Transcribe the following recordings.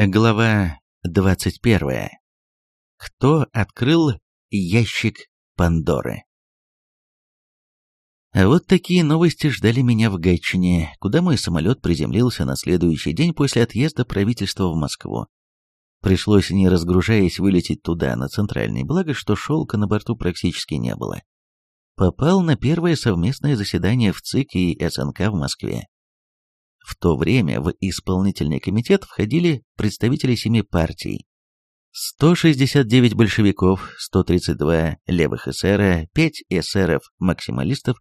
Глава 21. Кто открыл ящик Пандоры? Вот такие новости ждали меня в Гатчине, куда мой самолет приземлился на следующий день после отъезда правительства в Москву. Пришлось, не разгружаясь, вылететь туда, на центральный, благо, что шелка на борту практически не было. Попал на первое совместное заседание в ЦИК и СНК в Москве. В то время в исполнительный комитет входили представители семи партий. 169 большевиков, 132 левых эсера, 5 эсеров-максималистов,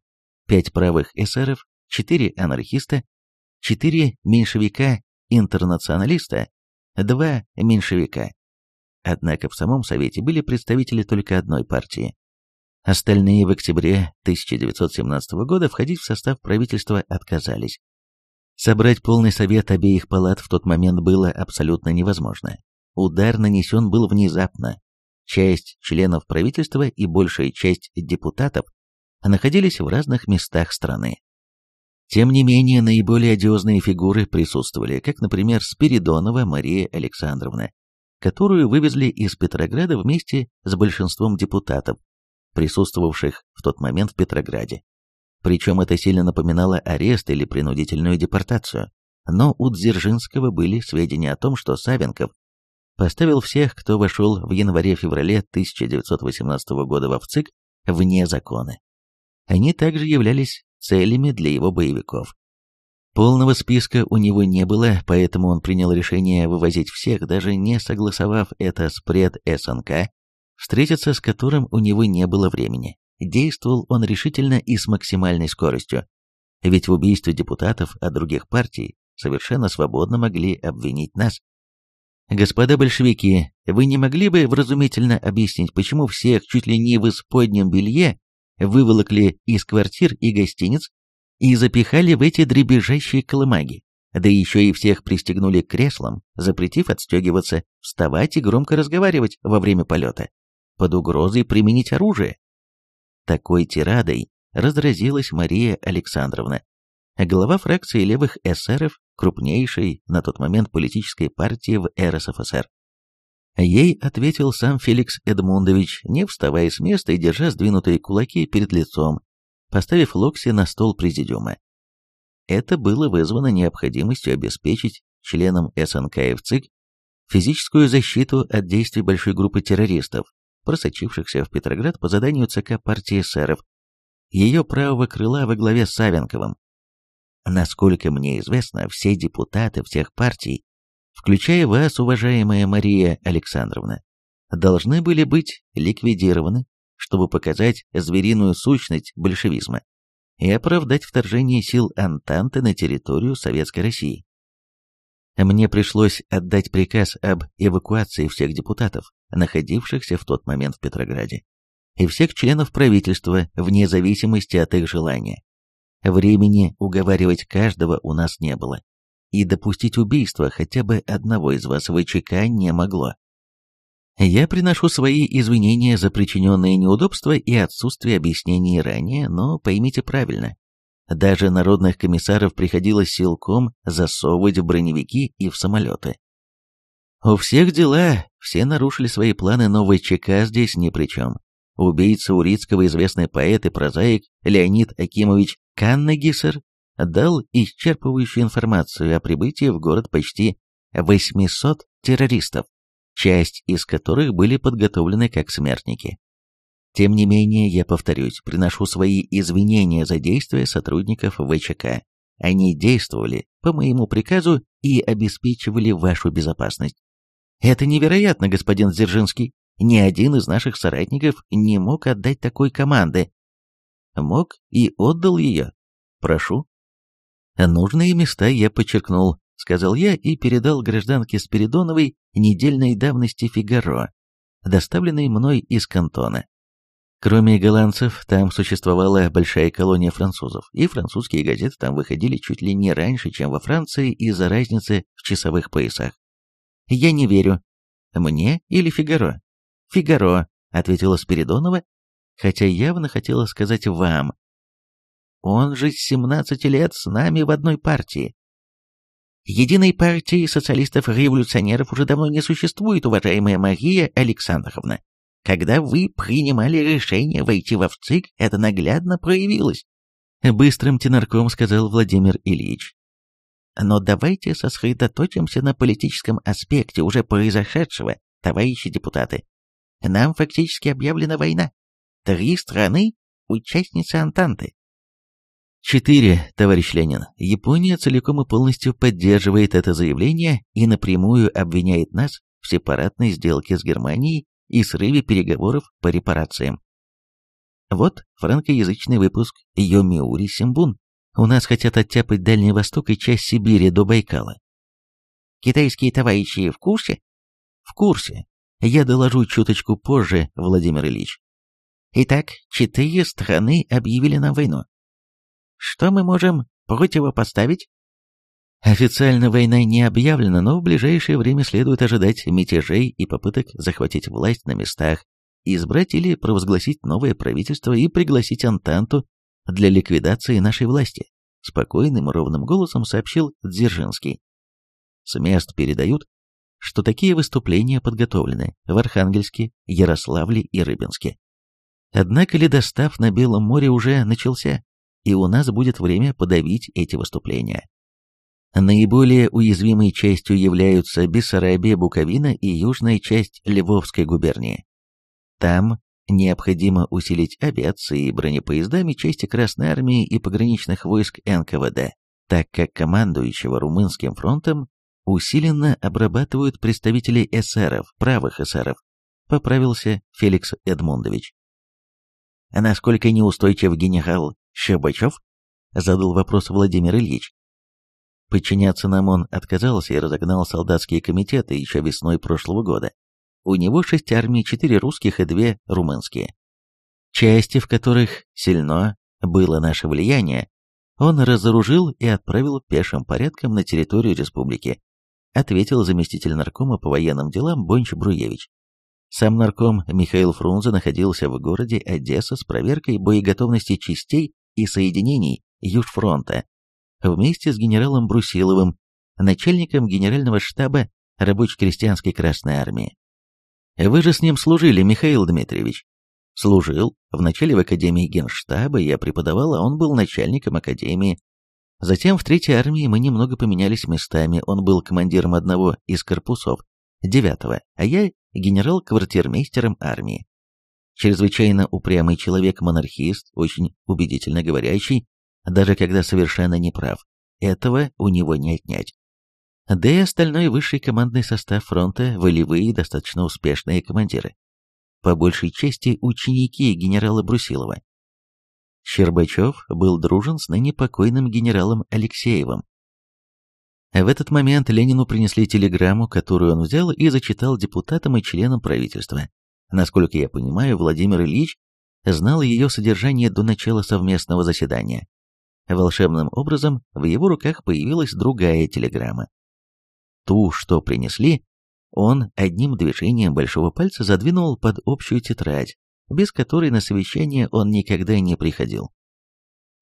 5 правых эсеров, 4 анархиста, 4 меньшевика-интернационалиста, 2 меньшевика. Однако в самом Совете были представители только одной партии. Остальные в октябре 1917 года входить в состав правительства отказались. Собрать полный совет обеих палат в тот момент было абсолютно невозможно. Удар нанесен был внезапно. Часть членов правительства и большая часть депутатов находились в разных местах страны. Тем не менее, наиболее одиозные фигуры присутствовали, как, например, Спиридонова Мария Александровна, которую вывезли из Петрограда вместе с большинством депутатов, присутствовавших в тот момент в Петрограде. Причем это сильно напоминало арест или принудительную депортацию. Но у Дзержинского были сведения о том, что Савенков поставил всех, кто вошел в январе-феврале 1918 года в ВЦИК, вне закона. Они также являлись целями для его боевиков. Полного списка у него не было, поэтому он принял решение вывозить всех, даже не согласовав это с пред СНК, встретиться с которым у него не было времени. Действовал он решительно и с максимальной скоростью, ведь в убийстве депутатов от других партий совершенно свободно могли обвинить нас. Господа большевики, вы не могли бы вразумительно объяснить, почему всех чуть ли не в исподнем белье выволокли из квартир и гостиниц и запихали в эти дребезжащие колымаги, да еще и всех пристегнули к креслам, запретив отстегиваться, вставать и громко разговаривать во время полета, под угрозой применить оружие. Такой тирадой разразилась Мария Александровна, глава фракции левых эсеров, крупнейшей на тот момент политической партии в РСФСР. Ей ответил сам Феликс Эдмундович, не вставая с места и держа сдвинутые кулаки перед лицом, поставив локти на стол президиума. Это было вызвано необходимостью обеспечить членам СНК и ВЦИК физическую защиту от действий большой группы террористов, просочившихся в Петроград по заданию ЦК партии эсеров, ее правого крыла во главе с Савенковым. Насколько мне известно, все депутаты всех партий, включая вас, уважаемая Мария Александровна, должны были быть ликвидированы, чтобы показать звериную сущность большевизма и оправдать вторжение сил Антанты на территорию Советской России. Мне пришлось отдать приказ об эвакуации всех депутатов, находившихся в тот момент в Петрограде, и всех членов правительства, вне зависимости от их желания. Времени уговаривать каждого у нас не было, и допустить убийство хотя бы одного из вас ВЧК не могло. Я приношу свои извинения за причиненные неудобства и отсутствие объяснений ранее, но поймите правильно, даже народных комиссаров приходилось силком засовывать в броневики и в самолеты. У всех дела, все нарушили свои планы, но ВЧК здесь ни при чем. Убийца Урицкого, известный поэт и прозаик Леонид Акимович Каннегисер, дал исчерпывающую информацию о прибытии в город почти 800 террористов, часть из которых были подготовлены как смертники. Тем не менее, я повторюсь, приношу свои извинения за действия сотрудников ВЧК. Они действовали по моему приказу и обеспечивали вашу безопасность. Это невероятно, господин Дзержинский. Ни один из наших соратников не мог отдать такой команды. Мог и отдал ее. Прошу. Нужные места я подчеркнул, сказал я и передал гражданке Спиридоновой недельной давности «Фигаро», доставленной мной из кантона. Кроме голландцев, там существовала большая колония французов, и французские газеты там выходили чуть ли не раньше, чем во Франции из-за разницы в часовых поясах. «Я не верю. Мне или Фигаро?» «Фигаро», — ответила Спиридонова, хотя явно хотела сказать «вам». «Он же с 17 лет с нами в одной партии». Единой партии социалистов-революционеров уже давно не существует, уважаемая Мария Александровна. Когда вы принимали решение войти в ВЦИК, это наглядно проявилось. Быстрым тенарком сказал Владимир Ильич. Но давайте сосредоточимся на политическом аспекте уже произошедшего, товарищи депутаты. Нам фактически объявлена война. Три страны – участницы Антанты. Четыре, товарищ Ленин. Япония целиком и полностью поддерживает это заявление и напрямую обвиняет нас в сепаратной сделке с Германией и срыве переговоров по репарациям. Вот франкоязычный выпуск Йомиури Симбун. У нас хотят оттяпать Дальний Восток и часть Сибири до Байкала. Китайские товарищи в курсе? В курсе. Я доложу чуточку позже, Владимир Ильич. Итак, четыре страны объявили нам войну. Что мы можем противопоставить? Официально война не объявлена, но в ближайшее время следует ожидать мятежей и попыток захватить власть на местах, избрать или провозгласить новое правительство и пригласить Антанту для ликвидации нашей власти, спокойным ровным голосом сообщил Дзержинский. С мест передают, что такие выступления подготовлены в Архангельске, Ярославле и Рыбинске. Однако ледостав на Белом море уже начался, и у нас будет время подавить эти выступления. Наиболее уязвимой частью являются Бессарабия, Буковина и южная часть Львовской губернии. Там необходимо усилить авиацией и бронепоездами части Красной Армии и пограничных войск НКВД, так как командующего Румынским фронтом усиленно обрабатывают представители эсеров, правых эсеров, поправился Феликс Эдмундович. А насколько неустойчив генерал Щербачев? Задал вопрос Владимир Ильич. Подчиняться нам он отказался и разогнал солдатские комитеты еще весной прошлого года. У него шесть армий, четыре русских и две румынские. Части, в которых сильно было наше влияние, он разоружил и отправил пешим порядком на территорию республики, ответил заместитель наркома по военным делам Бонч Бруевич. Сам нарком Михаил Фрунзе находился в городе Одесса с проверкой боеготовности частей и соединений Южфронта вместе с генералом Брусиловым, начальником генерального штаба рабоче-крестьянской Красной Армии. Вы же с ним служили, Михаил Дмитриевич. Служил. Вначале в Академии Генштаба я преподавал, а он был начальником Академии. Затем в Третьей армии мы немного поменялись местами. Он был командиром одного из корпусов, девятого, а я генерал-квартирмейстером армии. Чрезвычайно упрямый человек-монархист, очень убедительно говорящий, даже когда совершенно не прав. Этого у него не отнять. Да и остальной высший командный состав фронта – волевые достаточно успешные командиры. По большей части ученики генерала Брусилова. Щербачев был дружен с ныне покойным генералом Алексеевым. В этот момент Ленину принесли телеграмму, которую он взял и зачитал депутатам и членам правительства. Насколько я понимаю, Владимир Ильич знал ее содержание до начала совместного заседания. Волшебным образом в его руках появилась другая телеграмма. Ту, что принесли, он одним движением большого пальца задвинул под общую тетрадь, без которой на совещание он никогда не приходил.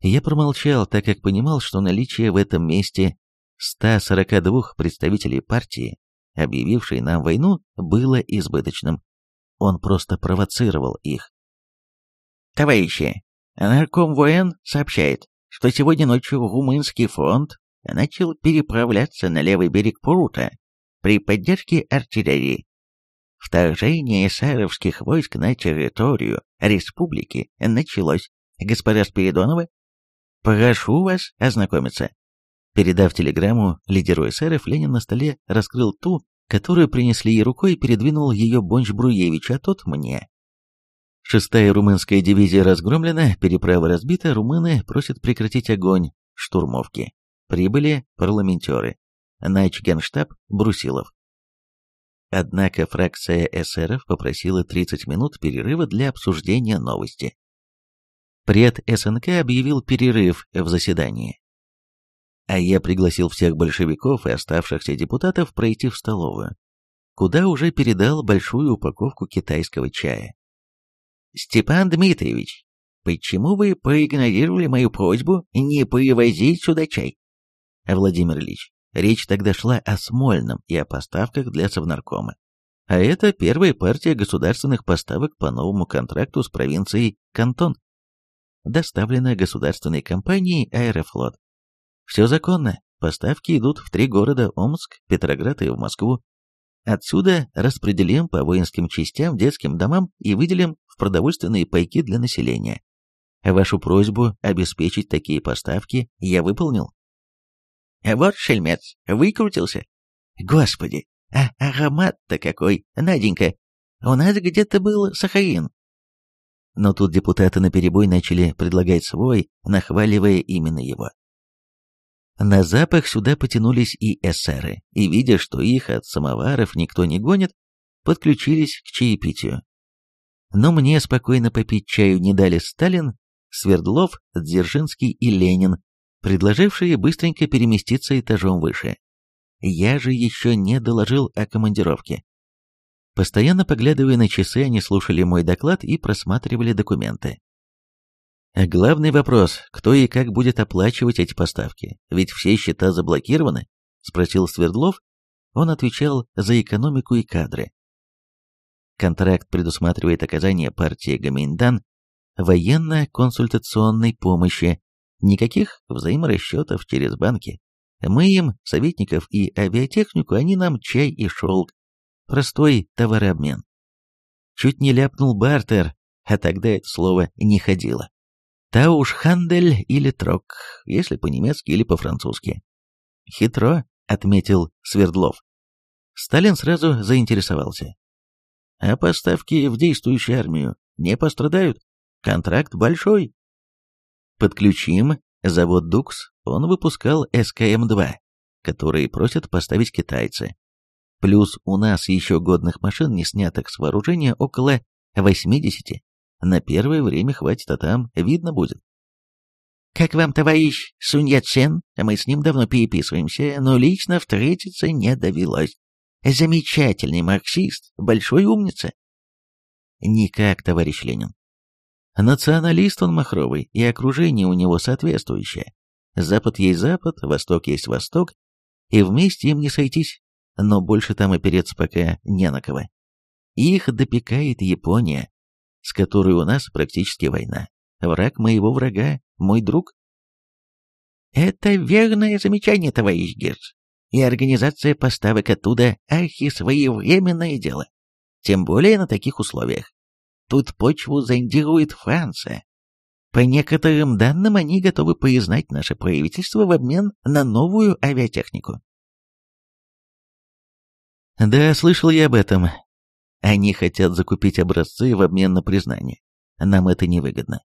Я промолчал, так как понимал, что наличие в этом месте 142 представителей партии, объявившей нам войну, было избыточным. Он просто провоцировал их. Товарищи, наркомвоен сообщает, что сегодня ночью румынский фронт начал переправляться на левый берег Прута при поддержке артиллерии. Вторжение эсеровских войск на территорию республики началось. Госпожа Спиридонова, прошу вас ознакомиться. Передав телеграмму лидеру эсеров, Ленин на столе раскрыл ту, которую принесли ей рукой и передвинул ее Бонч Бруевич, а тот мне. Шестая румынская дивизия разгромлена, переправа разбита, румыны просят прекратить огонь, штурмовки. Прибыли парламентеры. Начгенштаб Брусилов. Однако фракция эсеров попросила 30 минут перерыва для обсуждения новости. Пред СНК объявил перерыв в заседании а я пригласил всех большевиков и оставшихся депутатов пройти в столовую, куда уже передал большую упаковку китайского чая. «Степан Дмитриевич, почему вы проигнорировали мою просьбу не привозить сюда чай?» «Владимир Ильич, Речь тогда шла о Смольном и о поставках для Совнаркома. А это первая партия государственных поставок по новому контракту с провинцией Кантон, доставленная государственной компанией «Аэрофлот». Все законно, поставки идут в три города – Омск, Петроград и в Москву. Отсюда распределим по воинским частям, детским домам и выделим в продовольственные пайки для населения. Вашу просьбу обеспечить такие поставки я выполнил. Вот шельмец, выкрутился. Господи, а аромат-то какой, Наденька! У нас где-то был сахарин. Но тут депутаты наперебой начали предлагать свой, нахваливая именно его. На запах сюда потянулись и эсеры, и, видя, что их от самоваров никто не гонит, подключились к чаепитию. Но мне спокойно попить чаю не дали Сталин, Свердлов, Дзержинский и Ленин, предложившие быстренько переместиться этажом выше. Я же еще не доложил о командировке. Постоянно поглядывая на часы, они слушали мой доклад и просматривали документы. Главный вопрос, кто и как будет оплачивать эти поставки, ведь все счета заблокированы, спросил Свердлов. Он отвечал за экономику и кадры. Контракт предусматривает оказание партии Гаминдан военно-консультационной помощи Никаких взаиморасчетов через банки. Мы им, советников и авиатехнику, они нам чай и шелк. Простой товарообмен. Чуть не ляпнул бартер, а тогда это слово не ходило. Таушхандель или трок, если по-немецки или по-французски. Хитро, отметил Свердлов. Сталин сразу заинтересовался. А поставки в действующую армию не пострадают? Контракт большой. Подключим завод «Дукс», он выпускал СКМ-2, которые просят поставить китайцы. Плюс у нас еще годных машин, не снятых с вооружения, около 80. На первое время хватит, а там видно будет. «Как вам, товарищ Сунь Яцен? Мы с ним давно переписываемся, но лично встретиться не довелось. Замечательный марксист, большой умница». «Никак, товарищ Ленин. Националист он махровый, и окружение у него соответствующее. Запад есть запад, восток есть восток, и вместе им не сойтись, но больше там опереться пока не на кого. Их допекает Япония, с которой у нас практически война. Враг моего врага, мой друг. Это верное замечание, товарищ Герц. И организация поставок оттуда архисвоевременное дело. Тем более на таких условиях. Тут почву зондирует Франция. По некоторым данным, они готовы признать наше правительство в обмен на новую авиатехнику. Да, слышал я об этом. Они хотят закупить образцы в обмен на признание. Нам это невыгодно.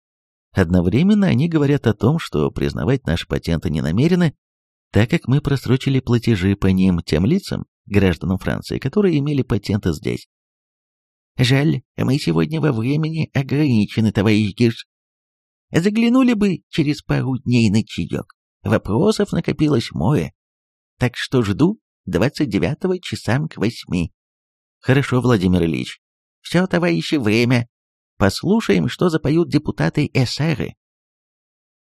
Одновременно они говорят о том, что признавать наши патенты не намерены, так как мы просрочили платежи по ним тем лицам, гражданам Франции, которые имели патенты здесь. Жаль, мы сегодня во времени ограничены, товарищ Гирш. Заглянули бы через пару дней на чаек. Вопросов накопилось море. Так что жду 29 часам к восьми. Хорошо, Владимир Ильич. Все, товарищи, время. Послушаем, что запоют депутаты эсеры.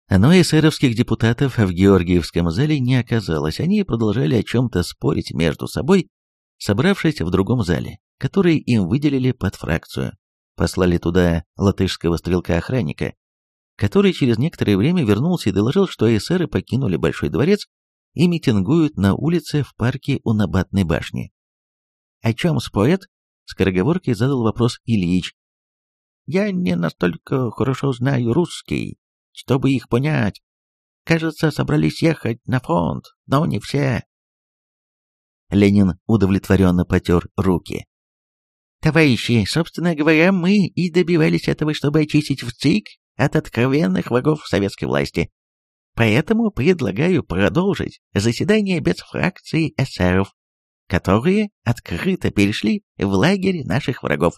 Но эсеровских депутатов в Георгиевском зале не оказалось. Они продолжали о чем-то спорить между собой, собравшись в другом зале которые им выделили под фракцию. Послали туда латышского стрелка-охранника, который через некоторое время вернулся и доложил, что эсеры покинули Большой дворец и митингуют на улице в парке у Набатной башни. «О чем спорят?» — скороговоркой задал вопрос Ильич. «Я не настолько хорошо знаю русский, чтобы их понять. Кажется, собрались ехать на фронт, но не все». Ленин удовлетворенно потер руки. Товарищи, собственно говоря, мы и добивались этого, чтобы очистить в ЦИК от откровенных врагов советской власти. Поэтому предлагаю продолжить заседание без фракции эсеров, которые открыто перешли в лагерь наших врагов.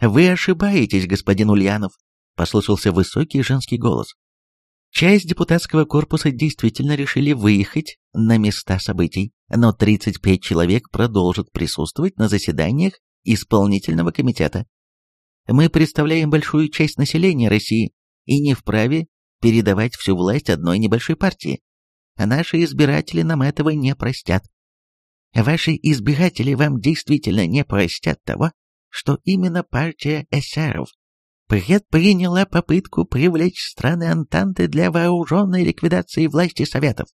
«Вы ошибаетесь, господин Ульянов», — послышался высокий женский голос. Часть депутатского корпуса действительно решили выехать на места событий, но 35 человек продолжат присутствовать на заседаниях исполнительного комитета. Мы представляем большую часть населения России и не вправе передавать всю власть одной небольшой партии. наши избиратели нам этого не простят. Ваши избиратели вам действительно не простят того, что именно партия эсеров предприняла попытку привлечь страны Антанты для вооруженной ликвидации власти Советов.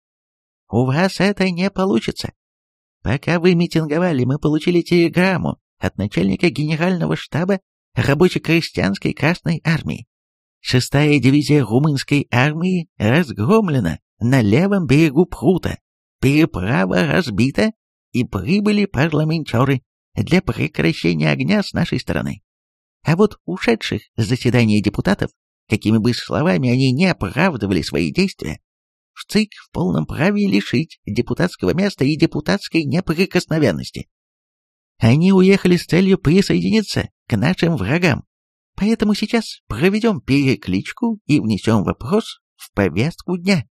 У вас это не получится. Пока вы митинговали, мы получили телеграмму от начальника генерального штаба рабоче-крестьянской Красной Армии. Шестая дивизия румынской армии разгромлена на левом берегу Прута, переправа разбита и прибыли парламентеры для прекращения огня с нашей стороны. А вот ушедших с заседания депутатов, какими бы словами они не оправдывали свои действия, в ЦИК в полном праве лишить депутатского места и депутатской неприкосновенности. Они уехали с целью присоединиться к нашим врагам. Поэтому сейчас проведем перекличку и внесем вопрос в повестку дня.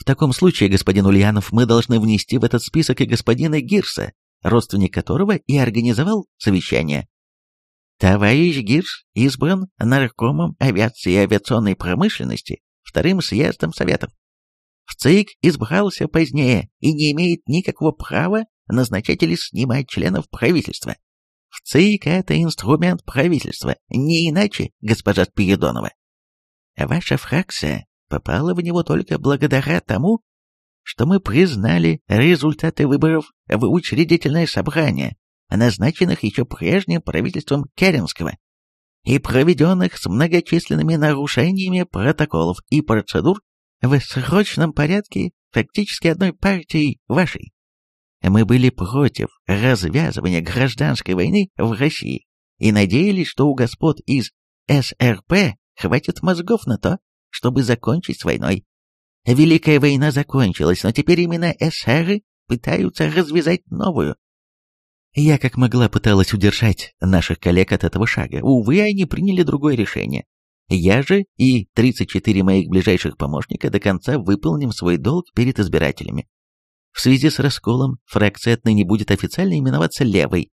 В таком случае, господин Ульянов, мы должны внести в этот список и господина Гирса, родственник которого и организовал совещание. Товарищ Гирш избран наркомом авиации и авиационной промышленности вторым съездом Советов. В ЦИК избрался позднее и не имеет никакого права назначать или снимать членов правительства. В ЦИК это инструмент правительства, не иначе, госпожа Спиридонова. Ваша фракция попала в него только благодаря тому, что мы признали результаты выборов в учредительное собрание назначенных еще прежним правительством Керенского, и проведенных с многочисленными нарушениями протоколов и процедур в срочном порядке фактически одной партией вашей. Мы были против развязывания гражданской войны в России и надеялись, что у господ из СРП хватит мозгов на то, чтобы закончить с войной. Великая война закончилась, но теперь именно эсеры пытаются развязать новую, я как могла пыталась удержать наших коллег от этого шага. Увы, они приняли другое решение. Я же и 34 моих ближайших помощника до конца выполним свой долг перед избирателями. В связи с расколом фракция отныне будет официально именоваться левой.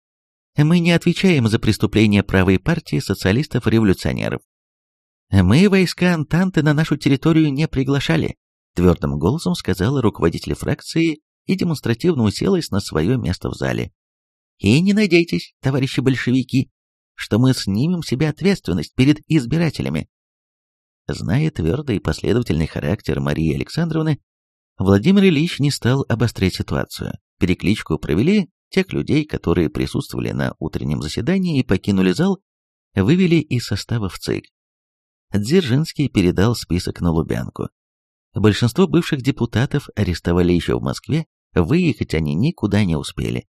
Мы не отвечаем за преступления правой партии социалистов-революционеров. Мы войска Антанты на нашу территорию не приглашали, твердым голосом сказала руководитель фракции и демонстративно уселась на свое место в зале. И не надейтесь, товарищи большевики, что мы снимем себе ответственность перед избирателями. Зная твердый и последовательный характер Марии Александровны, Владимир Ильич не стал обострять ситуацию. Перекличку провели тех людей, которые присутствовали на утреннем заседании и покинули зал, вывели из состава в ЦИК. Дзержинский передал список на Лубянку. Большинство бывших депутатов арестовали еще в Москве, выехать они никуда не успели.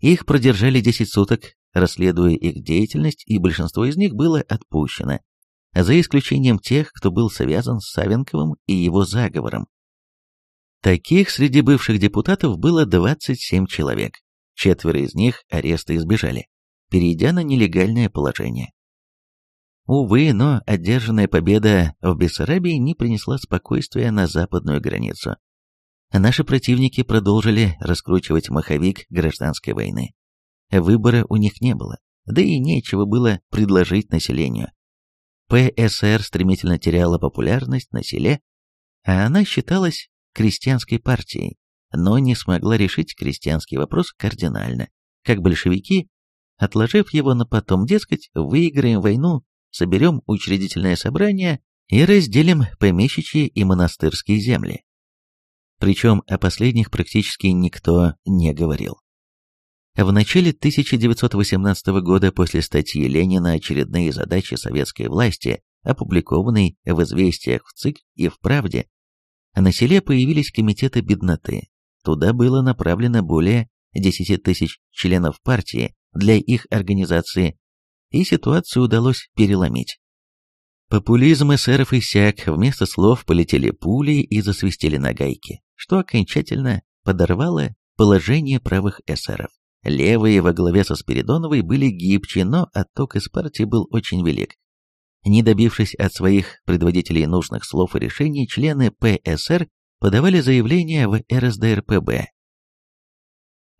Их продержали 10 суток, расследуя их деятельность, и большинство из них было отпущено, за исключением тех, кто был связан с Савенковым и его заговором. Таких среди бывших депутатов было 27 человек. Четверо из них ареста избежали, перейдя на нелегальное положение. Увы, но одержанная победа в Бессарабии не принесла спокойствия на западную границу. Наши противники продолжили раскручивать маховик гражданской войны. Выбора у них не было, да и нечего было предложить населению. ПСР стремительно теряла популярность на селе, а она считалась крестьянской партией, но не смогла решить крестьянский вопрос кардинально, как большевики, отложив его на потом, дескать, выиграем войну, соберем учредительное собрание и разделим помещичьи и монастырские земли. Причем о последних практически никто не говорил. В начале 1918 года после статьи Ленина «Очередные задачи советской власти», опубликованной в «Известиях» в ЦИК и в «Правде», на селе появились комитеты бедноты. Туда было направлено более 10 тысяч членов партии для их организации, и ситуацию удалось переломить. Популизм эсеров иссяк, вместо слов полетели пули и засвистели нагайки что окончательно подорвало положение правых эсеров. Левые во главе со Спиридоновой были гибче, но отток из партии был очень велик. Не добившись от своих предводителей нужных слов и решений, члены ПСР подавали заявления в РСДРПБ.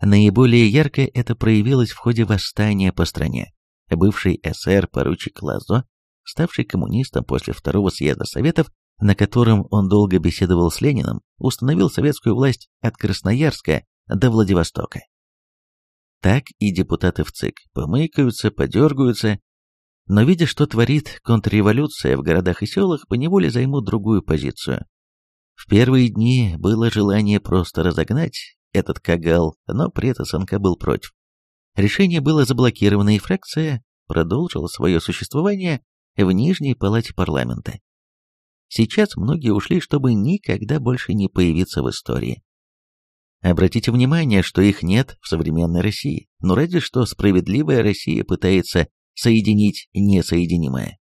Наиболее ярко это проявилось в ходе восстания по стране. Бывший СР поручик Лазо, ставший коммунистом после второго съезда Советов, на котором он долго беседовал с Лениным, установил советскую власть от Красноярска до Владивостока. Так и депутаты в ЦИК помыкаются, подергаются, но видя, что творит контрреволюция в городах и селах, поневоле займут другую позицию. В первые дни было желание просто разогнать этот кагал, но Претасенко был против. Решение было заблокировано, и фракция продолжила свое существование в Нижней палате парламента. Сейчас многие ушли, чтобы никогда больше не появиться в истории. Обратите внимание, что их нет в современной России, но ради что справедливая Россия пытается соединить несоединимое.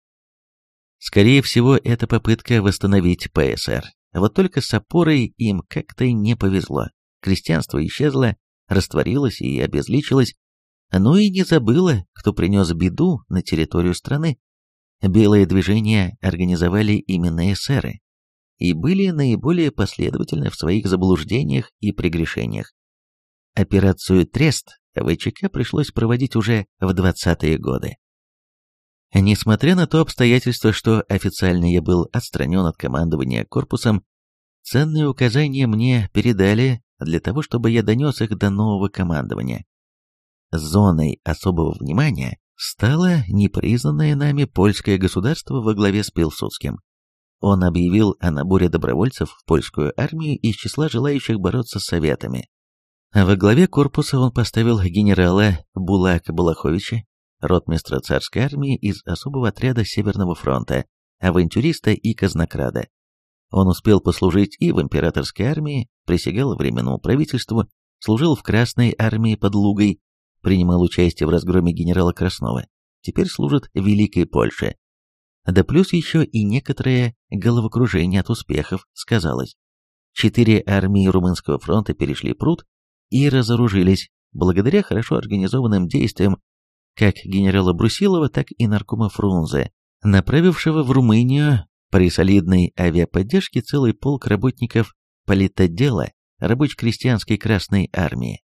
Скорее всего, это попытка восстановить ПСР. Вот только с опорой им как-то не повезло. Крестьянство исчезло, растворилось и обезличилось, ну и не забыло, кто принес беду на территорию страны. Белое движение организовали именно эсеры и были наиболее последовательны в своих заблуждениях и прегрешениях. Операцию «Трест» ВЧК пришлось проводить уже в 20-е годы. Несмотря на то обстоятельство, что официально я был отстранен от командования корпусом, ценные указания мне передали для того, чтобы я донес их до нового командования. Зоной особого внимания стало непризнанное нами польское государство во главе с Пилсудским. Он объявил о наборе добровольцев в польскую армию из числа желающих бороться с советами. Во главе корпуса он поставил генерала Булака Балаховича, ротмистра царской армии из особого отряда Северного фронта, авантюриста и казнокрада. Он успел послужить и в императорской армии, присягал временному правительству, служил в Красной армии под Лугой, принимал участие в разгроме генерала Краснова, теперь служит Великой Польше. Да плюс еще и некоторое головокружение от успехов сказалось. Четыре армии Румынского фронта перешли пруд и разоружились, благодаря хорошо организованным действиям как генерала Брусилова, так и наркома Фрунзе, направившего в Румынию при солидной авиаподдержке целый полк работников политотдела рабоче-крестьянской Красной Армии.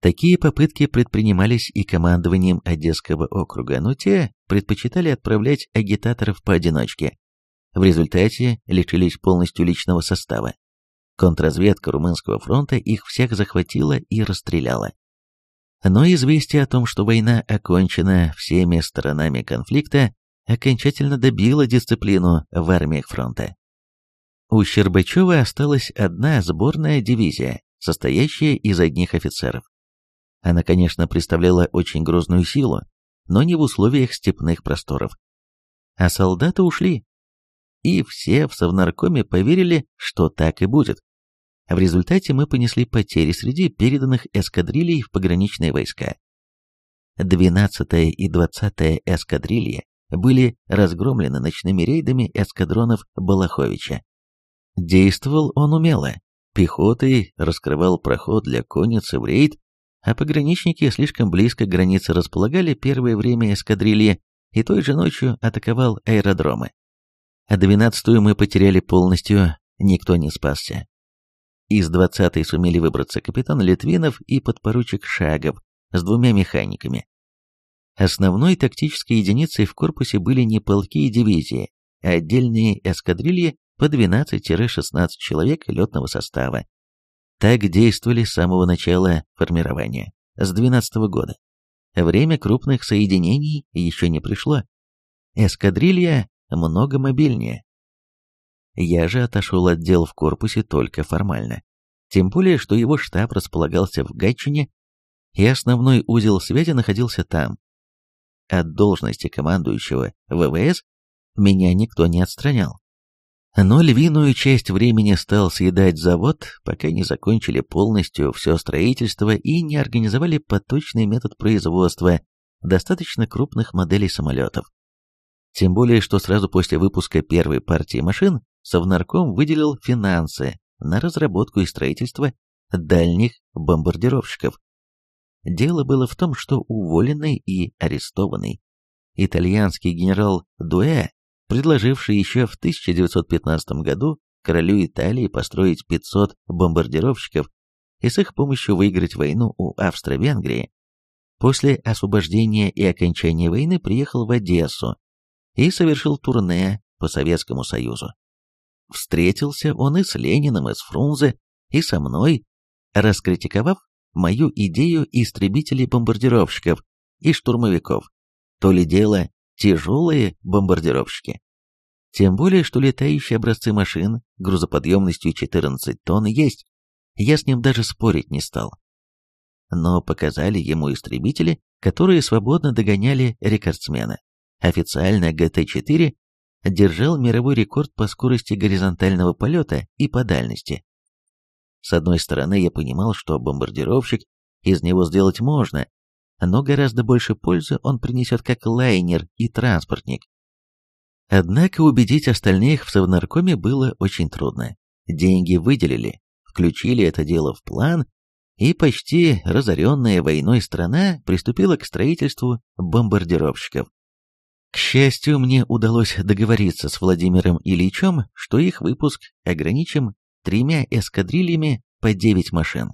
Такие попытки предпринимались и командованием Одесского округа, но те предпочитали отправлять агитаторов поодиночке. В результате лишились полностью личного состава. Контрразведка Румынского фронта их всех захватила и расстреляла. Но известие о том, что война окончена всеми сторонами конфликта, окончательно добило дисциплину в армиях фронта. У Щербачева осталась одна сборная дивизия, состоящая из одних офицеров. Она, конечно, представляла очень грозную силу, но не в условиях степных просторов. А солдаты ушли. И все в Совнаркоме поверили, что так и будет. В результате мы понесли потери среди переданных эскадрилей в пограничные войска. 12-я и 20-я эскадрильи были разгромлены ночными рейдами эскадронов Балаховича. Действовал он умело, пехотой раскрывал проход для конницы в рейд, а пограничники слишком близко к границе располагали первое время эскадрильи и той же ночью атаковал аэродромы. А 12-ю мы потеряли полностью, никто не спасся. Из 20-й сумели выбраться капитан Литвинов и подпоручик Шагов с двумя механиками. Основной тактической единицей в корпусе были не полки и дивизии, а отдельные эскадрильи по 12-16 человек летного состава. Так действовали с самого начала формирования, с 12 -го года. Время крупных соединений еще не пришло. Эскадрилья много мобильнее. Я же отошел от дел в корпусе только формально. Тем более, что его штаб располагался в Гатчине, и основной узел связи находился там. От должности командующего ВВС меня никто не отстранял. Но львиную часть времени стал съедать завод, пока не закончили полностью все строительство и не организовали поточный метод производства достаточно крупных моделей самолетов. Тем более, что сразу после выпуска первой партии машин Совнарком выделил финансы на разработку и строительство дальних бомбардировщиков. Дело было в том, что уволенный и арестованный итальянский генерал Дуэ, предложивший еще в 1915 году королю Италии построить 500 бомбардировщиков и с их помощью выиграть войну у Австро-Венгрии, после освобождения и окончания войны приехал в Одессу и совершил турне по Советскому Союзу. встретился он и с Лениным, и с Фрунзе, и со мной, раскритиковав мою идею истребителей-бомбардировщиков и штурмовиков. То ли дело тяжелые бомбардировщики. Тем более, что летающие образцы машин грузоподъемностью 14 тонн есть. Я с ним даже спорить не стал. Но показали ему истребители, которые свободно догоняли рекордсмена. Официально ГТ-4 держал мировой рекорд по скорости горизонтального полета и по дальности. С одной стороны, я понимал, что бомбардировщик из него сделать можно, но гораздо больше пользы он принесет как лайнер и транспортник. Однако убедить остальных в Совнаркоме было очень трудно. Деньги выделили, включили это дело в план, и почти разоренная войной страна приступила к строительству бомбардировщиков. К счастью, мне удалось договориться с Владимиром Ильичем, что их выпуск ограничим тремя эскадрильями по 9 машин.